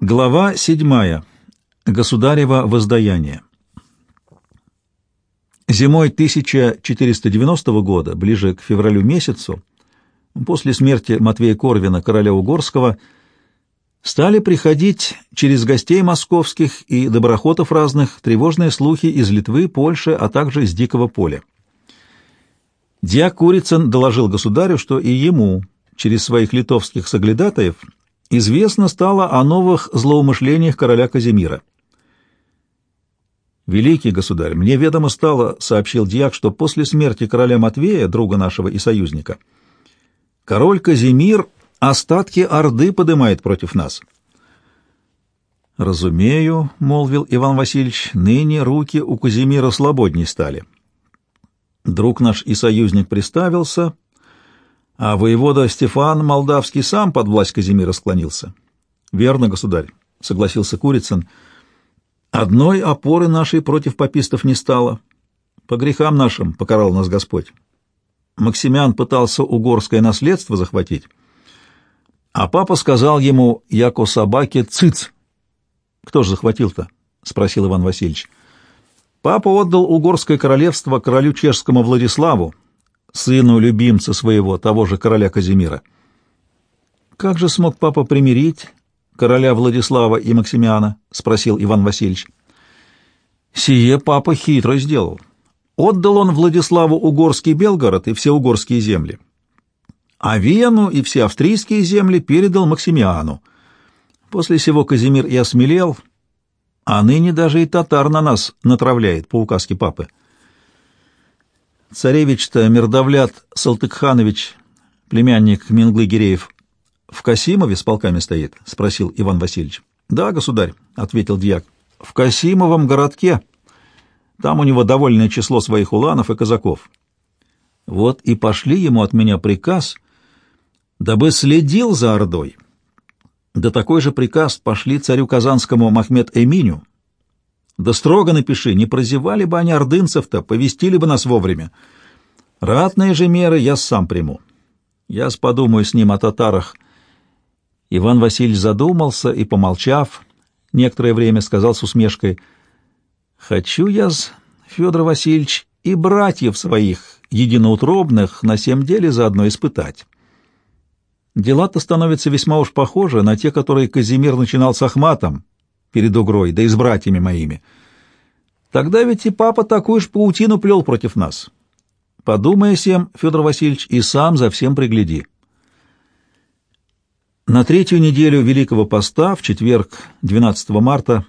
Глава седьмая. Государево воздаяние. Зимой 1490 года, ближе к февралю месяцу, после смерти Матвея Корвина, короля Угорского, стали приходить через гостей московских и доброхотов разных тревожные слухи из Литвы, Польши, а также из Дикого поля. Дьяк Курицын доложил государю, что и ему, через своих литовских соглядатаев, известно стало о новых злоумышлениях короля Казимира. «Великий государь, мне ведомо стало, — сообщил дьяк, — что после смерти короля Матвея, друга нашего и союзника, король Казимир остатки Орды подымает против нас». «Разумею, — молвил Иван Васильевич, — ныне руки у Казимира свободней стали. Друг наш и союзник приставился, а воевода Стефан Молдавский сам под власть Казимира склонился. — Верно, государь, — согласился Курицын. — Одной опоры нашей против попистов не стало. По грехам нашим покарал нас Господь. Максимян пытался угорское наследство захватить, а папа сказал ему, яко собаке, цыц. — Кто же захватил-то? — спросил Иван Васильевич. — Папа отдал угорское королевство королю чешскому Владиславу, сыну любимца своего, того же короля Казимира. «Как же смог папа примирить короля Владислава и Максимиана?» — спросил Иван Васильевич. «Сие папа хитро сделал. Отдал он Владиславу угорский Белгород и все угорские земли. А Вену и все австрийские земли передал Максимиану. После сего Казимир и осмелел, а ныне даже и татар на нас натравляет по указке папы». Царевич-то Мирдавлят Салтыкханович, племянник Минглы Гиреев, в Касимове с полками стоит? — спросил Иван Васильевич. — Да, государь, — ответил дьяк. — В Касимовом городке. Там у него довольное число своих уланов и казаков. Вот и пошли ему от меня приказ, дабы следил за Ордой. Да такой же приказ пошли царю Казанскому Махмед Эминю, да строго напиши, не прозевали бы они ордынцев-то, повестили бы нас вовремя. Ратные же меры я сам приму. Я подумаю с ним о татарах. Иван Васильевич задумался и, помолчав, некоторое время сказал с усмешкой, «Хочу я, Федор Васильевич, и братьев своих, единоутробных, на всем деле заодно испытать». Дела-то становятся весьма уж похожи на те, которые Казимир начинал с Ахматом, перед Угрой, да и с братьями моими. Тогда ведь и папа такую ж паутину плел против нас. Подумай всем, Федор Васильевич, и сам за всем пригляди. На третью неделю Великого Поста, в четверг, 12 марта,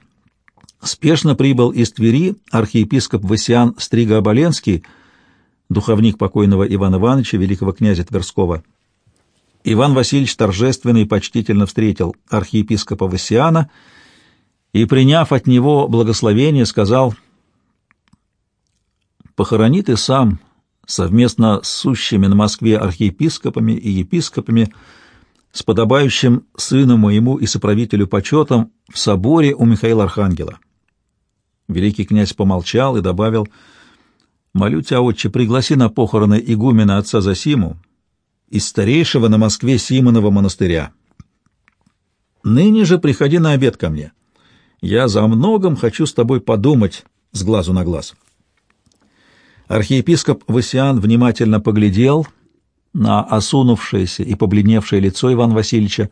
спешно прибыл из Твери архиепископ Васиан Стриго-Оболенский, духовник покойного Ивана Ивановича, великого князя Тверского. Иван Васильевич торжественно и почтительно встретил архиепископа Васиана и, приняв от него благословение, сказал, «Похорони ты сам, совместно с сущими на Москве архиепископами и епископами, с подобающим сыну моему и соправителю почетом в соборе у Михаила Архангела». Великий князь помолчал и добавил, «Молю тебя, отче, пригласи на похороны игумена отца Засиму из старейшего на Москве Симонова монастыря. Ныне же приходи на обед ко мне». Я за многом хочу с тобой подумать с глазу на глаз. Архиепископ Васиан внимательно поглядел на осунувшееся и побледневшее лицо Ивана Васильевича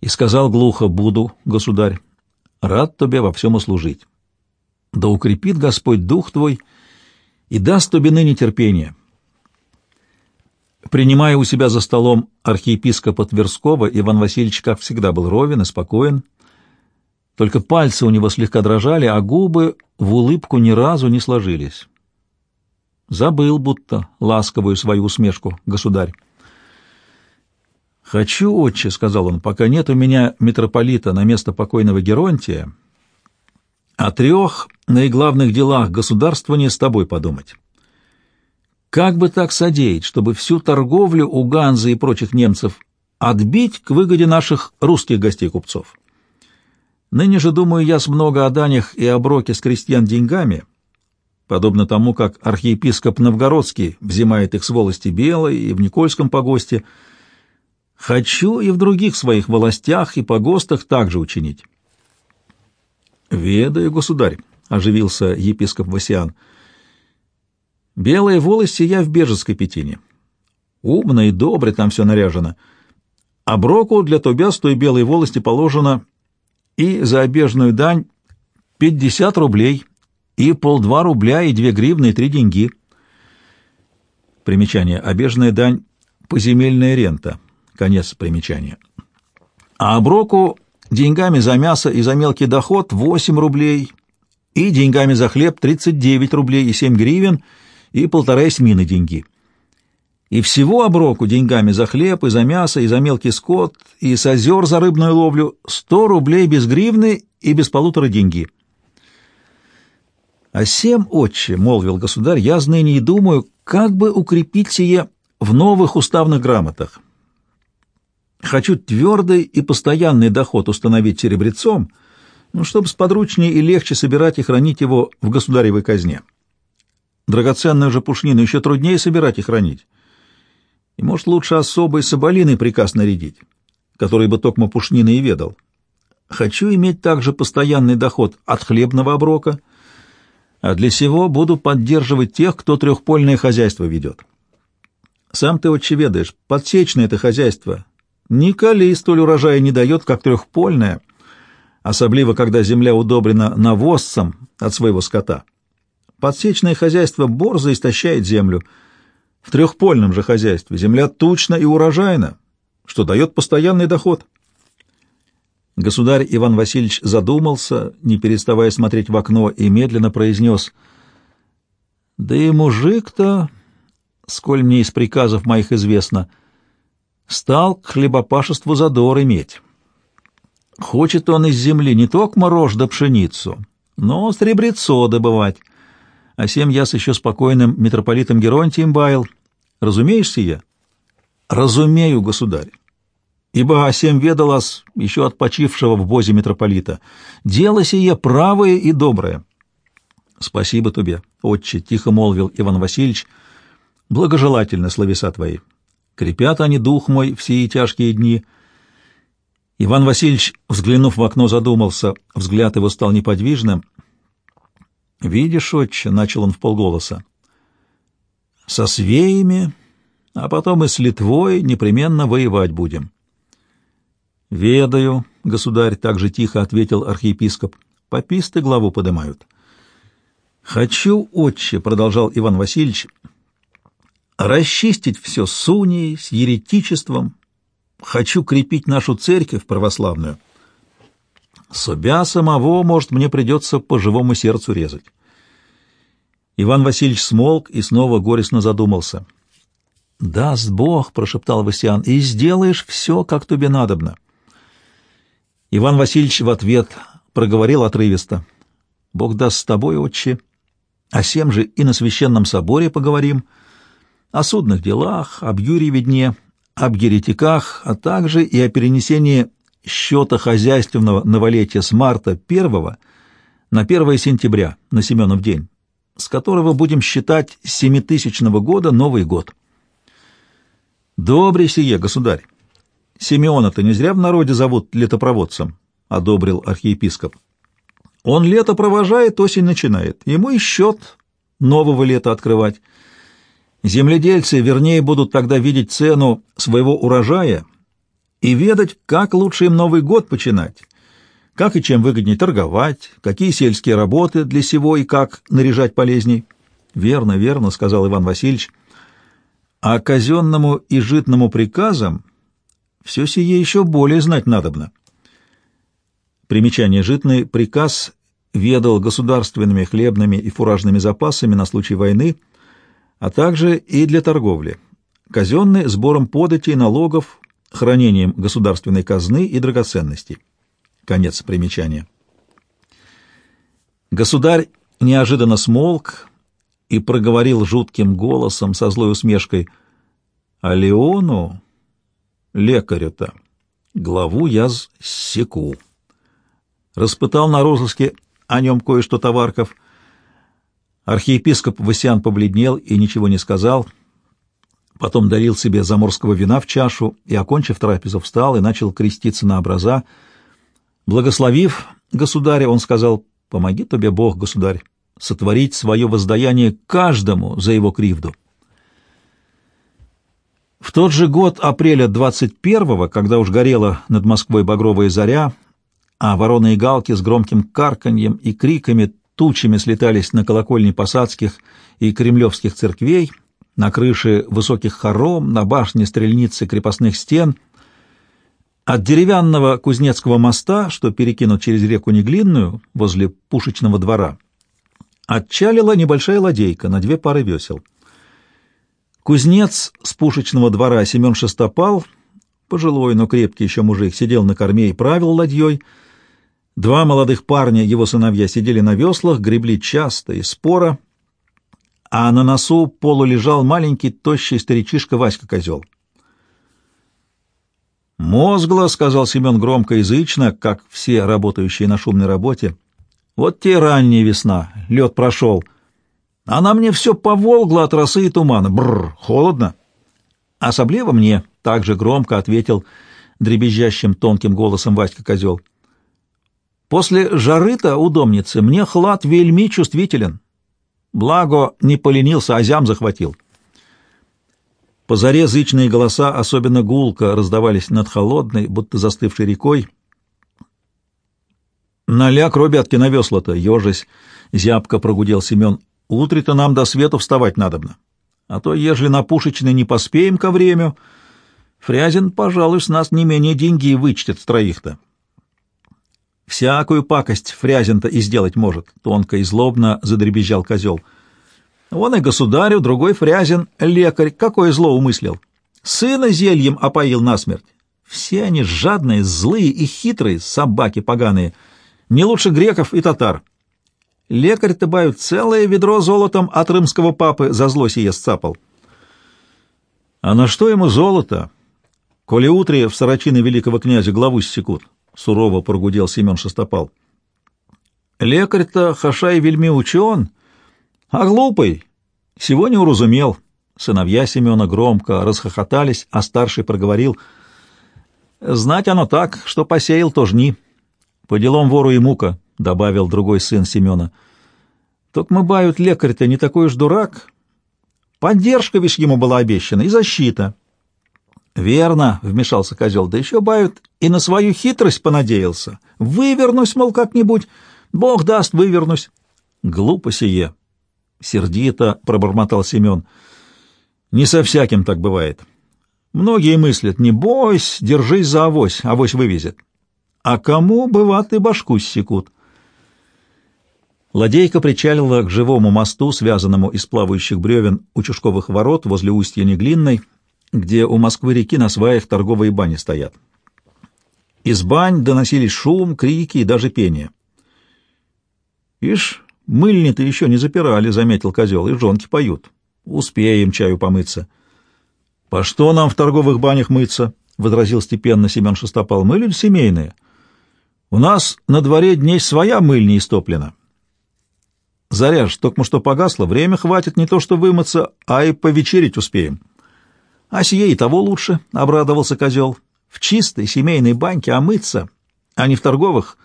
и сказал глухо «Буду, государь, рад тебе во всем услужить. Да укрепит Господь дух твой и даст тебе ныне терпение». Принимая у себя за столом архиепископа Тверского, Иван Васильевич, как всегда, был ровен и спокоен, только пальцы у него слегка дрожали, а губы в улыбку ни разу не сложились. Забыл будто ласковую свою усмешку, государь. «Хочу, отче», — сказал он, — «пока нет у меня митрополита на место покойного Геронтия, о трех наиглавных делах государства не с тобой подумать. Как бы так содеять, чтобы всю торговлю у Ганзы и прочих немцев отбить к выгоде наших русских гостей-купцов?» Ныне же думаю я с много о данях и оброке с крестьян деньгами, подобно тому, как архиепископ Новгородский взимает их с волости Белой и в Никольском погосте. Хочу и в других своих властях и погостах также учинить. «Ведаю, государь», — оживился епископ Васиан. «Белые волости я в Бежецкой пятине. Умно и добре там все наряжено. А броку для тебя с белой волости положено и за обежную дань пятьдесят рублей, и полдва рубля, и две гривны, и три деньги». Примечание. Обежная дань — поземельная рента. Конец примечания. А оброку деньгами за мясо и за мелкий доход 8 рублей, и деньгами за хлеб 39 рублей и 7 гривен, и полтора эсмины деньги. И всего оброку деньгами за хлеб и за мясо, и за мелкий скот, и с озер за рыбную ловлю 100 рублей без гривны и без полутора деньги. «А семь, отче, — молвил государь, — я ныне и думаю, как бы укрепить сие в новых уставных грамотах, Хочу твердый и постоянный доход установить серебрецом, ну, чтобы сподручнее и легче собирать и хранить его в государевой казне. Драгоценную же пушнину еще труднее собирать и хранить. И, может, лучше особый соболиный приказ нарядить, который бы токмо пушнины и ведал. Хочу иметь также постоянный доход от хлебного оброка, а для сего буду поддерживать тех, кто трехпольное хозяйство ведет. Сам ты, отче, ведаешь, подсечное это хозяйство, Николи столь урожая не дает, как трехпольная, особливо когда земля удобрена навозцем от своего скота. Подсечное хозяйство борзо истощает землю. В трехпольном же хозяйстве земля тучна и урожайна, что дает постоянный доход. Государь Иван Васильевич задумался, не переставая смотреть в окно, и медленно произнес «Да и мужик-то, сколь мне из приказов моих известно, — стал к хлебопашеству задор иметь. Хочет он из земли не только морож да пшеницу, но сребрецо добывать. А сем я с еще спокойным митрополитом Геронтием баял. Разумеешь сие? Разумею, государь. Ибо осем ведалас еще от почившего в бозе митрополита. Дело сие правое и доброе. Спасибо тебе, отче, — тихо молвил Иван Васильевич, — благожелательно словеса твои. Крепят они дух мой в сии тяжкие дни. Иван Васильевич, взглянув в окно, задумался. Взгляд его стал неподвижным. «Видишь, отче», — начал он в полголоса, — «со свеями, а потом и с Литвой непременно воевать будем». «Ведаю», — государь так же тихо ответил архиепископ, — «пописты главу подымают». «Хочу, отче», — продолжал Иван Васильевич, — расчистить все с унией, с еретичеством. Хочу крепить нашу церковь православную. Собя самого, может, мне придется по живому сердцу резать. Иван Васильевич смолк и снова горестно задумался. «Даст Бог», — прошептал Васян, — «и сделаешь все, как тебе надобно». Иван Васильевич в ответ проговорил отрывисто. «Бог даст с тобой, отче, а всем же и на священном соборе поговорим» о судных делах, об Юрьеве дне, об еретиках, а также и о перенесении счета хозяйственного новолетия с марта 1 на 1 сентября, на Семенов день, с которого будем считать семитысячного года Новый год. «Добрый сие, государь! Симеона-то не зря в народе зовут летопроводцем», — одобрил архиепископ. «Он лето провожает, осень начинает. Ему и счет нового лета открывать». Земледельцы вернее будут тогда видеть цену своего урожая и ведать, как лучше им Новый год починать, как и чем выгоднее торговать, какие сельские работы для сего и как наряжать полезней. «Верно, верно», — сказал Иван Васильевич. «А казенному и житному приказам все сие еще более знать надобно». Примечание «Житный приказ» ведал государственными хлебными и фуражными запасами на случай войны — а также и для торговли. Казенный сбором податей, налогов, хранением государственной казны и драгоценностей. Конец примечания. Государь неожиданно смолк и проговорил жутким голосом со злой усмешкой «А Леону, лекарю-то, главу я секу». Распытал на розыске о нем кое-что товарков — Архиепископ Васян побледнел и ничего не сказал. Потом дарил себе заморского вина в чашу и, окончив трапезу, встал и начал креститься на образа. Благословив государя, он сказал, «Помоги тебе Бог, государь, сотворить свое воздаяние каждому за его кривду». В тот же год, апреля 21-го, когда уж горела над Москвой багровая заря, а вороны и галки с громким карканьем и криками тучами слетались на колокольни посадских и кремлевских церквей, на крыши высоких хором, на башне стрельницы крепостных стен. От деревянного Кузнецкого моста, что перекинут через реку Неглинную, возле пушечного двора, отчалила небольшая ладейка на две пары весел. Кузнец с пушечного двора Семен Шестопал, пожилой, но крепкий еще мужик, сидел на корме и правил ладьей. Два молодых парня, его сыновья, сидели на веслах, гребли часто и споро, а на носу полу лежал маленький тощий старичишка Васька Козел. «Мозгло», — сказал Семен громко, язычно, как все работающие на шумной работе. «Вот те ранняя весна, лед прошел. А на мне все поволгло от росы и тумана. Бррр, холодно». «Особливо мне», — также громко ответил дребезжащим тонким голосом Васька Козел. «После жары-то, удомницы, мне хлад вельми чувствителен. Благо, не поленился, а зям захватил. По заре зычные голоса, особенно гулко, раздавались над холодной, будто застывшей рекой. «Наляк, ребятки, на весла-то!» — ежась, зябко прогудел Семен. «Утре-то нам до свету вставать надобно. А то, ежели на пушечный не поспеем ко времени, Фрязин, пожалуй, с нас не менее деньги вычтет с троих-то». Всякую пакость Фрязин-то и сделать может, — тонко и злобно задребезжал козел. Он и государю, другой Фрязин, лекарь, какое зло умыслил. Сына зельем опоил насмерть. Все они жадные, злые и хитрые, собаки поганые, не лучше греков и татар. Лекарь-то, бают, целое ведро золотом от рымского папы за зло сие сцапал. А на что ему золото, коли утре в сорочины великого князя главу ссекут? — сурово прогудел Семен Шестопал. «Лекарь-то хаша и вельми учен, а глупый сегодня уразумел». Сыновья Семена громко расхохотались, а старший проговорил. «Знать оно так, что посеял, то жни. По делам вору и мука», — добавил другой сын Семена. «Только мы бают лекарь-то не такой уж дурак. Поддержка, вишь, ему была обещана, и защита». «Верно», — вмешался козел, — «да еще бают и на свою хитрость понадеялся. Вывернусь, мол, как-нибудь. Бог даст, вывернусь». «Глупо сие», — сердито пробормотал Семен. «Не со всяким так бывает. Многие мыслят, не бойся, держись за авось, авось вывезет. А кому, бывает, и башку ссекут». Ладейка причалила к живому мосту, связанному из плавающих бревен у Чушковых ворот возле устья Неглинной, где у Москвы-реки на сваях торговые бани стоят. Из бань доносились шум, крики и даже пение. «Ишь, мыльни-то еще не запирали», — заметил козел, — «и жонки поют. Успеем чаю помыться». «По что нам в торговых банях мыться?» — возразил степенно Семен Шестопал. «Мы люди семейные. У нас на дворе дней своя мыльня истоплена. Заря ж только что погасла, время хватит не то что вымыться, а и повечерить успеем». А сие и того лучше, — обрадовался козел. В чистой семейной баньке омыться, а не в торговых,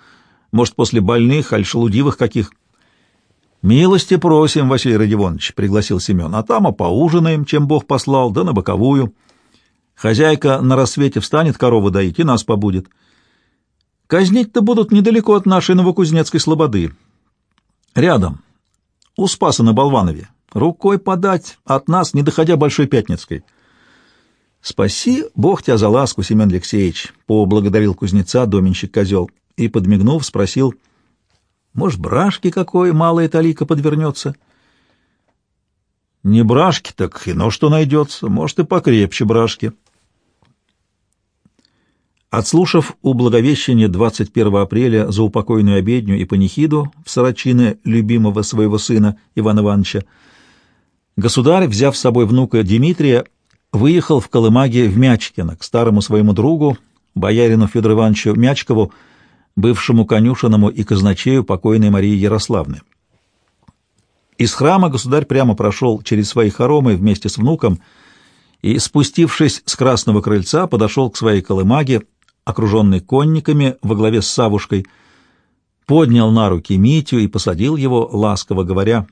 может, после больных, аль шелудивых каких. — Милости просим, Василий Родионович, — пригласил Семен, — а там а поужинаем, чем Бог послал, да на боковую. Хозяйка на рассвете встанет корову доить и нас побудет. Казнить-то будут недалеко от нашей Новокузнецкой слободы. Рядом, у Спаса на Болванове. Рукой подать от нас, не доходя Большой Пятницкой. — «Спаси Бог тебя за ласку, Семен Алексеевич», — поблагодарил кузнеца доменщик козел и, подмигнув, спросил, «Может, брашки какой малая талика подвернется?» «Не брашки, так и но что найдется, может, и покрепче брашки». Отслушав у Благовещения 21 апреля за упокойную обедню и панихиду в Сорочины любимого своего сына Ивана Ивановича, государь, взяв с собой внука Дмитрия, выехал в Колымаге в Мячкино к старому своему другу, боярину Федору Ивановичу Мячкову, бывшему конюшеному и казначею покойной Марии Ярославны. Из храма государь прямо прошел через свои хоромы вместе с внуком и, спустившись с красного крыльца, подошел к своей колымаге, окруженной конниками во главе с Савушкой, поднял на руки Митю и посадил его, ласково говоря,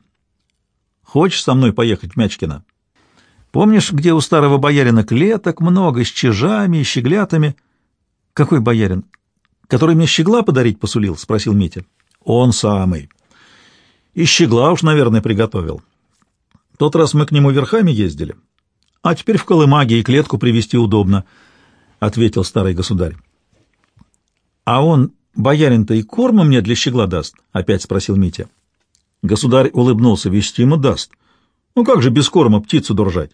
«Хочешь со мной поехать в Мячкино? Помнишь, где у старого боярина клеток много с чижами и щеглятами?» «Какой боярин? Который мне щегла подарить посулил?» — спросил Митя. «Он самый. И щегла уж, наверное, приготовил. Тот раз мы к нему верхами ездили, а теперь в Колымаге и клетку привезти удобно», — ответил старый государь. «А он, боярин-то, и корма мне для щегла даст?» — опять спросил Митя. Государь улыбнулся. «Вестимо даст. Ну как же без корма птицу держать?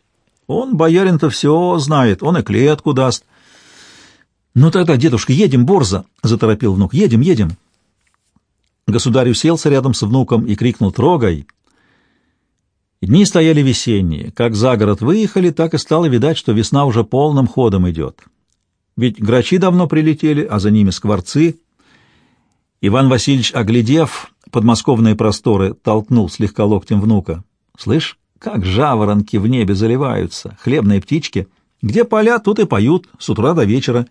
Он, боярин-то, все знает, он и клетку даст». «Ну тогда, дедушка, едем, Борза!» — заторопил внук. «Едем, едем!» Государь уселся рядом с внуком и крикнул «Трогай!» Дни стояли весенние. Как за город выехали, так и стало видать, что весна уже полным ходом идет. Ведь грачи давно прилетели, а за ними скворцы. Иван Васильевич, оглядев подмосковные просторы, толкнул слегка локтем внука. «Слышь, как жаворонки в небе заливаются, хлебные птички. Где поля, тут и поют, с утра до вечера».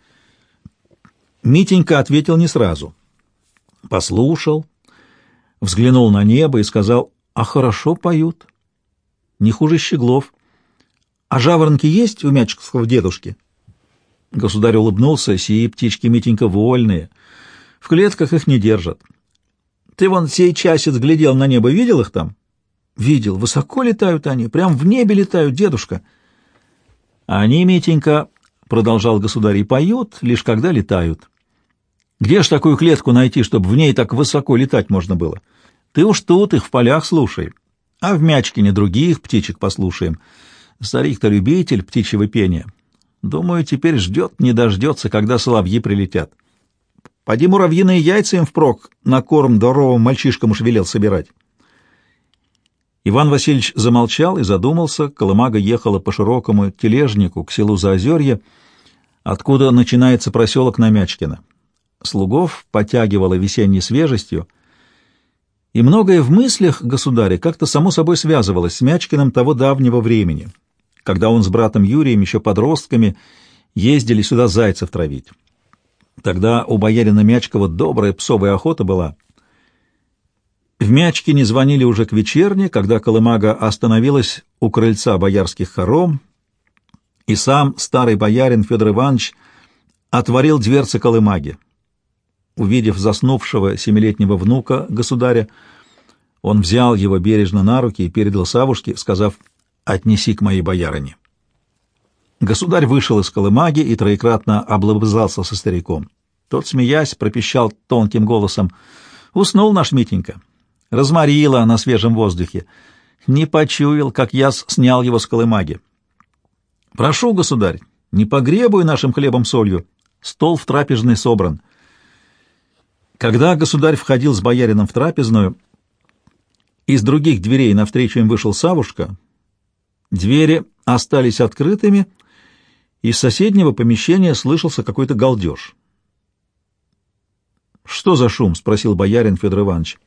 Митенька ответил не сразу. Послушал, взглянул на небо и сказал, «А хорошо поют» не хуже щеглов. А жаворонки есть у мячковского дедушки? Государь улыбнулся, сии птички, Митенька, вольные. В клетках их не держат. Ты вон сей часец глядел на небо, видел их там? Видел. Высоко летают они, прям в небе летают, дедушка. Они, Митенька, продолжал государь, и поют, лишь когда летают. Где ж такую клетку найти, чтобы в ней так высоко летать можно было? Ты уж тут их в полях слушай а в Мячкине других птичек послушаем. Старик-то любитель птичьего пения. Думаю, теперь ждет, не дождется, когда соловьи прилетят. Поди муравьиные яйца им впрок на корм здоровым мальчишкам уж велел собирать. Иван Васильевич замолчал и задумался. Колымага ехала по широкому тележнику к селу Заозерье, откуда начинается проселок Намячкино. Слугов потягивала весенней свежестью — и многое в мыслях государя как-то само собой связывалось с Мячкиным того давнего времени, когда он с братом Юрием еще подростками ездили сюда зайцев травить. Тогда у боярина Мячкова добрая псовая охота была. В Мячкине звонили уже к вечерне, когда Колымага остановилась у крыльца боярских хором, и сам старый боярин Федор Иванович отворил дверцы Колымаги. Увидев заснувшего семилетнего внука государя, он взял его бережно на руки и передал Савушке, сказав «Отнеси к моей боярине». Государь вышел из колымаги и троекратно облобызался со стариком. Тот, смеясь, пропищал тонким голосом «Уснул наш Митенька. Разморила на свежем воздухе. Не почуял, как я снял его с колымаги. Прошу, государь, не погребуй нашим хлебом солью. Стол в трапезной собран». Когда государь входил с боярином в трапезную, из других дверей навстречу им вышел Савушка. Двери остались открытыми, из соседнего помещения слышался какой-то галдеж. «Что за шум?» — спросил боярин Федор Иванович.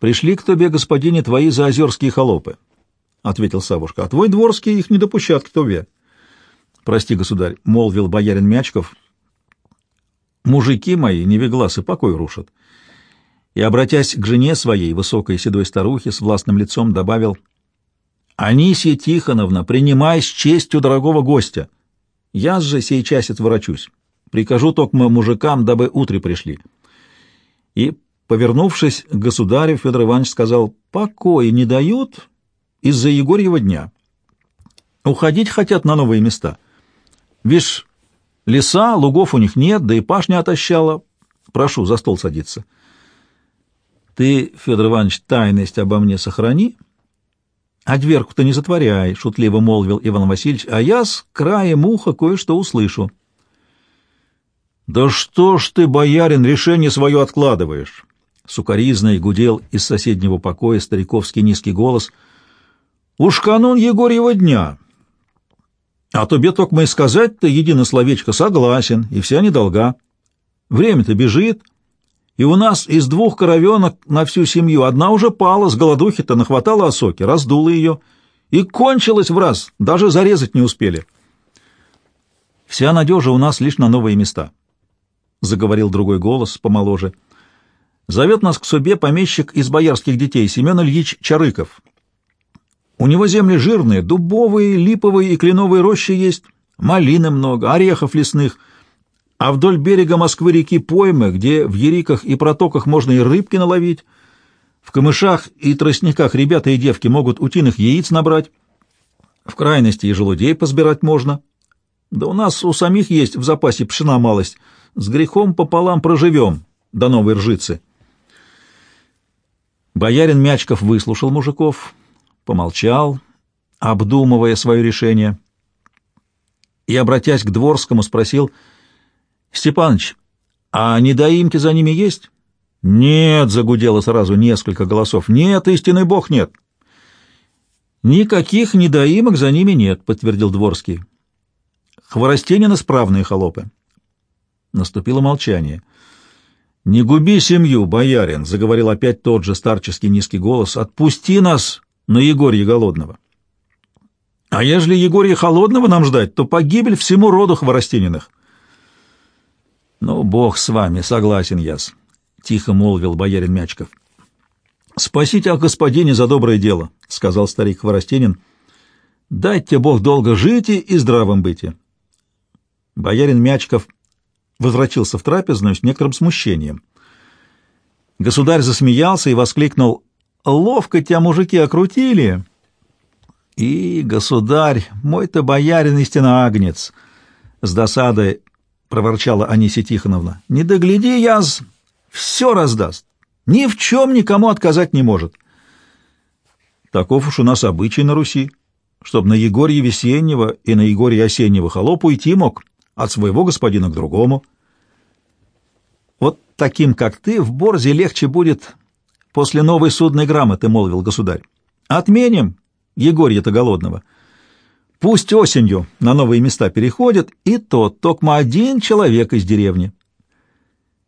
«Пришли к тебе, господине, твои заозерские холопы», — ответил Савушка. «А твой дворский их не допущат к тебе». «Прости, государь», — молвил боярин Мячков, — Мужики мои, невегласы, покой рушат. И, обратясь к жене своей, высокой седой старухе с властным лицом, добавил, «Анисия Тихоновна, принимай с честью дорогого гостя. Я же сей часец ворочусь. Прикажу только мужикам, дабы утре пришли». И, повернувшись к государю, Федор Иванович сказал, «Покоя не дают из-за Егорьева дня. Уходить хотят на новые места. Вишь, Леса, лугов у них нет, да и пашня отощала. Прошу, за стол садиться. Ты, Федор Иванович, тайность обо мне сохрани, а дверку-то не затворяй, — шутливо молвил Иван Васильевич, — а я с краем уха кое-что услышу. Да что ж ты, боярин, решение свое откладываешь? Сукаризный гудел из соседнего покоя стариковский низкий голос. Уж канун Егорьева дня. А тебе только мы сказать-то единое словечко согласен, и вся недолга. Время-то бежит, и у нас из двух коровенок на всю семью одна уже пала, с голодухи-то нахватала осоки, раздула ее, И кончилось в раз, даже зарезать не успели. Вся надежа у нас лишь на новые места, — заговорил другой голос, помоложе. Зовет нас к себе помещик из боярских детей Семен Ильич Чарыков. У него земли жирные, дубовые, липовые и кленовые рощи есть, малины много, орехов лесных, а вдоль берега Москвы-реки поймы, где в ериках и протоках можно и рыбки наловить, в камышах и тростниках ребята и девки могут утиных яиц набрать, в крайности и желудей позбирать можно. Да у нас у самих есть в запасе пшена малость, с грехом пополам проживем до новой ржицы. Боярин Мячков выслушал мужиков, помолчал, обдумывая свое решение, и, обратясь к Дворскому, спросил, «Степаныч, а недоимки за ними есть?» «Нет», — загудело сразу несколько голосов, «нет, истинный бог нет». «Никаких недоимок за ними нет», — подтвердил Дворский. «Хворостенины справные холопы». Наступило молчание. «Не губи семью, боярин», — заговорил опять тот же старческий низкий голос. «Отпусти нас на Егорье Голодного». «А ежели Егорье Холодного нам ждать, то погибель всему роду Хворостениных». «Ну, бог с вами, согласен яс», — тихо молвил боярин Мячков. «Спасите о господине за доброе дело», — сказал старик Хворостенин. «Дайте Бог долго жить и здравым быть». Боярин Мячков возвратился в трапезную с некоторым смущением. Государь засмеялся и воскликнул «Ловко тебя мужики окрутили!» «И, государь, мой-то боярин истинно агнец!» С досадой проворчала Анисия Тихоновна. «Не догляди, яз, все раздаст, ни в чем никому отказать не может». Таков уж у нас обычай на Руси, чтоб на Егорье весеннего и на Егорье осеннего холоп уйти мог, от своего господина к другому. Вот таким, как ты, в Борзе легче будет после новой судной грамоты, — молвил государь. Отменим Егорья-то голодного. Пусть осенью на новые места переходят, и то токмо один человек из деревни.